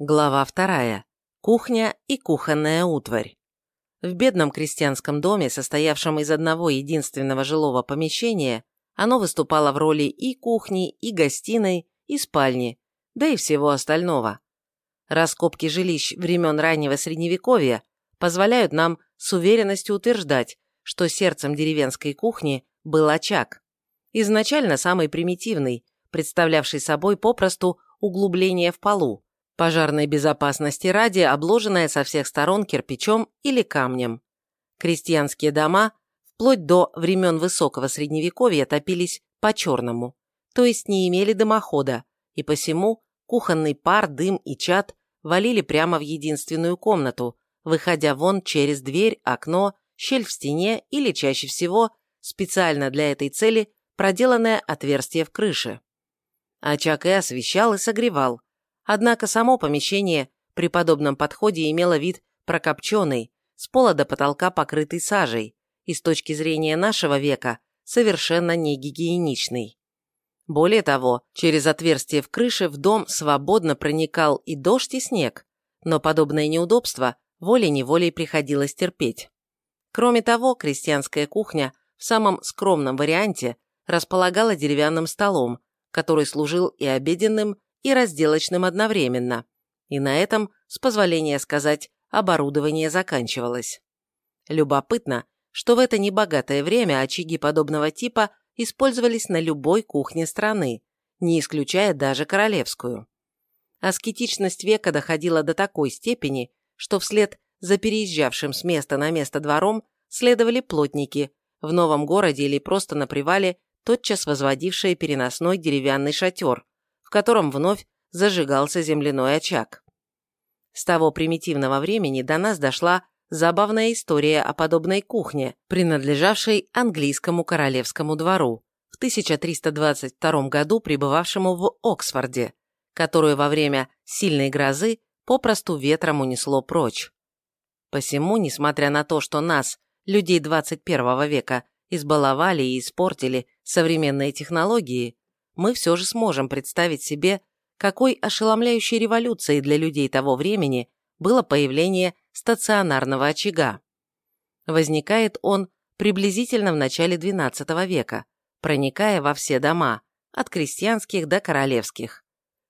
Глава вторая. Кухня и кухонная утварь. В бедном крестьянском доме, состоявшем из одного единственного жилого помещения, оно выступало в роли и кухни, и гостиной, и спальни, да и всего остального. Раскопки жилищ времен раннего Средневековья позволяют нам с уверенностью утверждать, что сердцем деревенской кухни был очаг. Изначально самый примитивный, представлявший собой попросту углубление в полу, пожарной безопасности ради обложенная со всех сторон кирпичом или камнем. Крестьянские дома вплоть до времен высокого средневековья топились по-черному, то есть не имели дымохода, и посему кухонный пар, дым и чад валили прямо в единственную комнату, выходя вон через дверь, окно, щель в стене или чаще всего специально для этой цели проделанное отверстие в крыше. Очаг и освещал и согревал, Однако само помещение при подобном подходе имело вид прокопченный, с пола до потолка покрытый сажей, и с точки зрения нашего века совершенно не гигиеничный. Более того, через отверстие в крыше в дом свободно проникал и дождь, и снег, но подобное неудобство волей-неволей приходилось терпеть. Кроме того, крестьянская кухня в самом скромном варианте располагала деревянным столом, который служил и обеденным, и разделочным одновременно, и на этом, с позволения сказать, оборудование заканчивалось. Любопытно, что в это небогатое время очаги подобного типа использовались на любой кухне страны, не исключая даже королевскую. Аскетичность века доходила до такой степени, что вслед за переезжавшим с места на место двором следовали плотники, в новом городе или просто на привале тотчас возводившие переносной деревянный шатер, в котором вновь зажигался земляной очаг. С того примитивного времени до нас дошла забавная история о подобной кухне, принадлежавшей английскому королевскому двору, в 1322 году пребывавшему в Оксфорде, которую во время сильной грозы попросту ветром унесло прочь. Посему, несмотря на то, что нас, людей 21 века, избаловали и испортили современные технологии, мы все же сможем представить себе, какой ошеломляющей революцией для людей того времени было появление стационарного очага. Возникает он приблизительно в начале XII века, проникая во все дома, от крестьянских до королевских.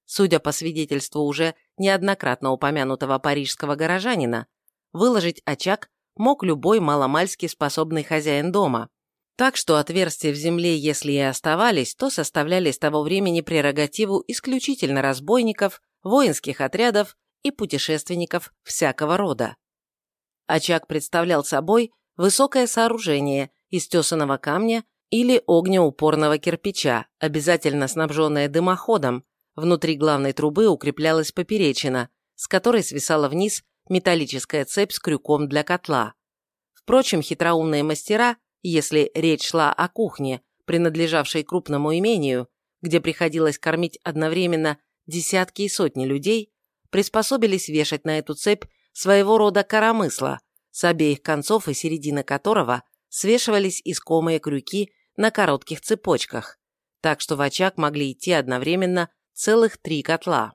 Судя по свидетельству уже неоднократно упомянутого парижского горожанина, выложить очаг мог любой маломальски способный хозяин дома, так что отверстия в земле, если и оставались, то составляли с того времени прерогативу исключительно разбойников, воинских отрядов и путешественников всякого рода. Очаг представлял собой высокое сооружение из тесаного камня или огнеупорного кирпича, обязательно снабженное дымоходом, внутри главной трубы укреплялась поперечина, с которой свисала вниз металлическая цепь с крюком для котла. Впрочем, хитроумные мастера – если речь шла о кухне, принадлежавшей крупному имению, где приходилось кормить одновременно десятки и сотни людей, приспособились вешать на эту цепь своего рода коромысла, с обеих концов и середины которого свешивались искомые крюки на коротких цепочках, так что в очаг могли идти одновременно целых три котла.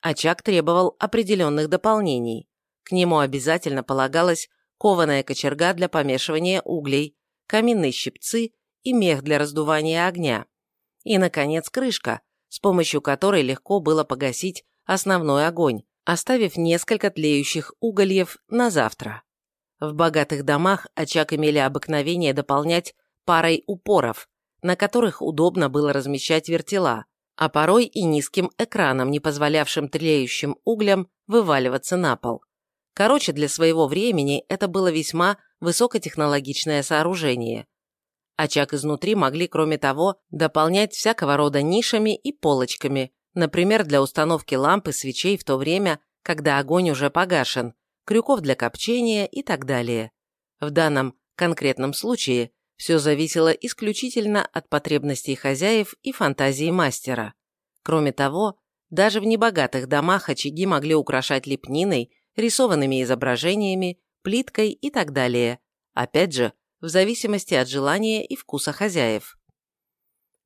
Очаг требовал определенных дополнений. К нему обязательно полагалось кованая кочерга для помешивания углей, каминные щипцы и мех для раздувания огня. И, наконец, крышка, с помощью которой легко было погасить основной огонь, оставив несколько тлеющих угольев на завтра. В богатых домах очаг имели обыкновение дополнять парой упоров, на которых удобно было размещать вертела, а порой и низким экраном, не позволявшим тлеющим углям вываливаться на пол. Короче, для своего времени это было весьма высокотехнологичное сооружение. Очаг изнутри могли, кроме того, дополнять всякого рода нишами и полочками, например, для установки ламп и свечей в то время, когда огонь уже погашен, крюков для копчения и так далее. В данном конкретном случае все зависело исключительно от потребностей хозяев и фантазии мастера. Кроме того, даже в небогатых домах очаги могли украшать лепниной рисованными изображениями, плиткой и так далее, опять же, в зависимости от желания и вкуса хозяев.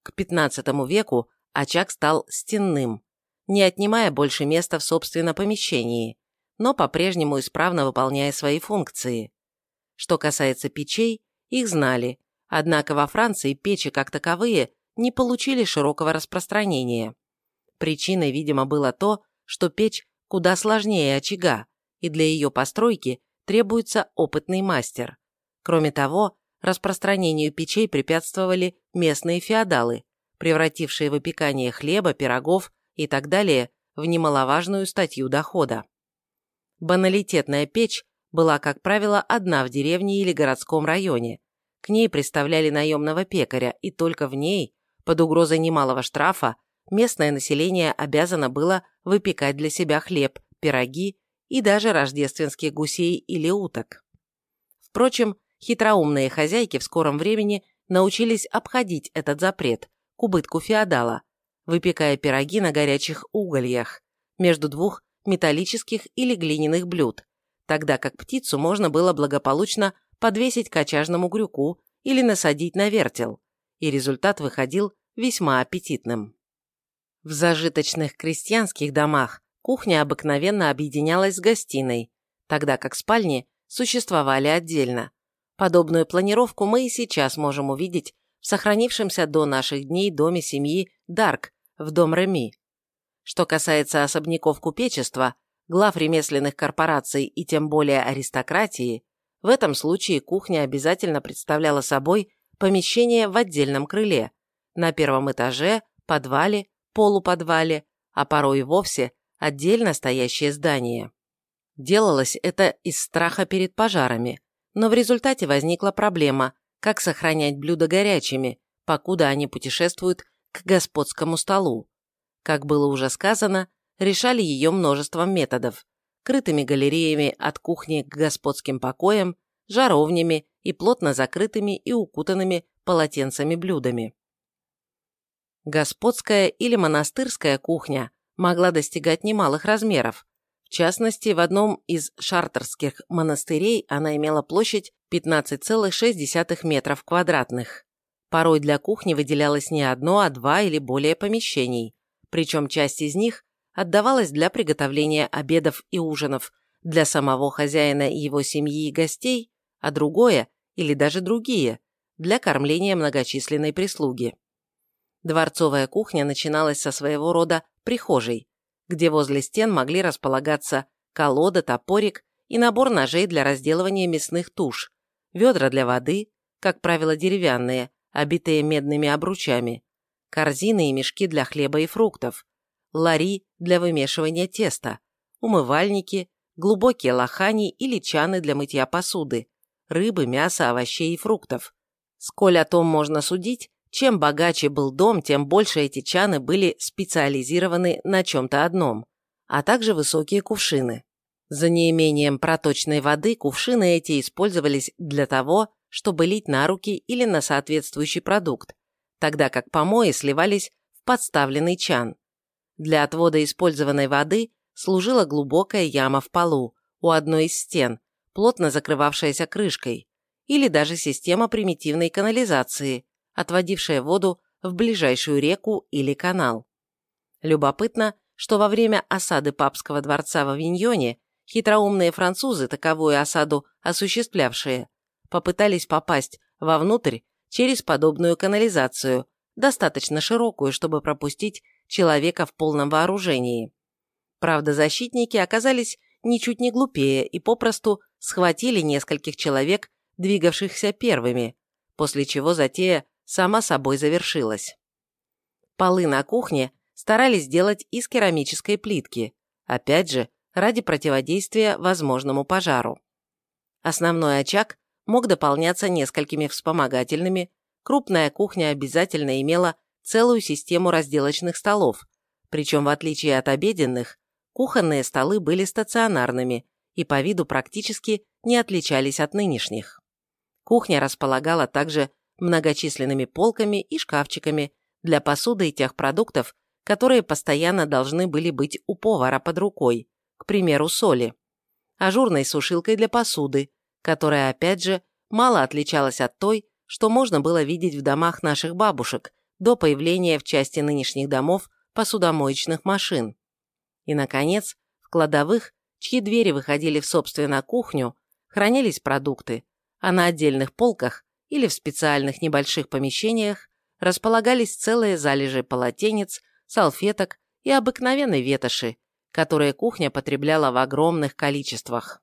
К XV веку очаг стал стенным. не отнимая больше места в собственном помещении, но по-прежнему исправно выполняя свои функции. Что касается печей, их знали, однако во Франции печи как таковые не получили широкого распространения. Причиной, видимо, было то, что печь куда сложнее очага, и для ее постройки требуется опытный мастер. Кроме того, распространению печей препятствовали местные феодалы, превратившие выпекание хлеба, пирогов и так далее в немаловажную статью дохода. Баналитетная печь была, как правило, одна в деревне или городском районе. К ней представляли наемного пекаря, и только в ней, под угрозой немалого штрафа, местное население обязано было выпекать для себя хлеб, пироги и даже рождественских гусей или уток. Впрочем, хитроумные хозяйки в скором времени научились обходить этот запрет к убытку феодала, выпекая пироги на горячих угольях между двух металлических или глиняных блюд, тогда как птицу можно было благополучно подвесить к очажному крюку или насадить на вертел, и результат выходил весьма аппетитным. В зажиточных крестьянских домах кухня обыкновенно объединялась с гостиной, тогда как спальни существовали отдельно. Подобную планировку мы и сейчас можем увидеть в сохранившемся до наших дней доме семьи Дарк в дом Реми. Что касается особняков купечества, глав ремесленных корпораций и тем более аристократии, в этом случае кухня обязательно представляла собой помещение в отдельном крыле, на первом этаже, подвале полуподвале, а порой и вовсе отдельно стоящее здание. Делалось это из страха перед пожарами, но в результате возникла проблема, как сохранять блюда горячими, покуда они путешествуют к господскому столу. Как было уже сказано, решали ее множеством методов – крытыми галереями от кухни к господским покоям, жаровнями и плотно закрытыми и укутанными полотенцами блюдами. Господская или монастырская кухня могла достигать немалых размеров. В частности, в одном из шартерских монастырей она имела площадь 15,6 метров квадратных. Порой для кухни выделялось не одно, а два или более помещений, причем часть из них отдавалась для приготовления обедов и ужинов для самого хозяина и его семьи и гостей, а другое, или даже другие, для кормления многочисленной прислуги. Дворцовая кухня начиналась со своего рода прихожей, где возле стен могли располагаться колода, топорик и набор ножей для разделывания мясных туш, ведра для воды, как правило деревянные, обитые медными обручами, корзины и мешки для хлеба и фруктов, лари для вымешивания теста, умывальники, глубокие лохани или чаны для мытья посуды, рыбы, мяса, овощей и фруктов. Сколь о том можно судить, чем богаче был дом, тем больше эти чаны были специализированы на чем-то одном, а также высокие кувшины. За неимением проточной воды кувшины эти использовались для того, чтобы лить на руки или на соответствующий продукт, тогда как помои сливались в подставленный чан. Для отвода использованной воды служила глубокая яма в полу у одной из стен, плотно закрывавшаяся крышкой, или даже система примитивной канализации, отводившая воду в ближайшую реку или канал. Любопытно, что во время осады папского дворца в Авиньоне хитроумные французы, таковую осаду осуществлявшие, попытались попасть вовнутрь через подобную канализацию, достаточно широкую, чтобы пропустить человека в полном вооружении. Правда, защитники оказались ничуть не глупее и попросту схватили нескольких человек, двигавшихся первыми, после чего затея сама собой завершилась. Полы на кухне старались сделать из керамической плитки, опять же, ради противодействия возможному пожару. Основной очаг мог дополняться несколькими вспомогательными, крупная кухня обязательно имела целую систему разделочных столов, причем в отличие от обеденных, кухонные столы были стационарными и по виду практически не отличались от нынешних. Кухня располагала также многочисленными полками и шкафчиками для посуды и тех продуктов, которые постоянно должны были быть у повара под рукой, к примеру, соли, ажурной сушилкой для посуды, которая, опять же, мало отличалась от той, что можно было видеть в домах наших бабушек до появления в части нынешних домов посудомоечных машин. И, наконец, в кладовых, чьи двери выходили в собственно кухню, хранились продукты, а на отдельных полках или в специальных небольших помещениях располагались целые залежи полотенец, салфеток и обыкновенной ветоши, которые кухня потребляла в огромных количествах.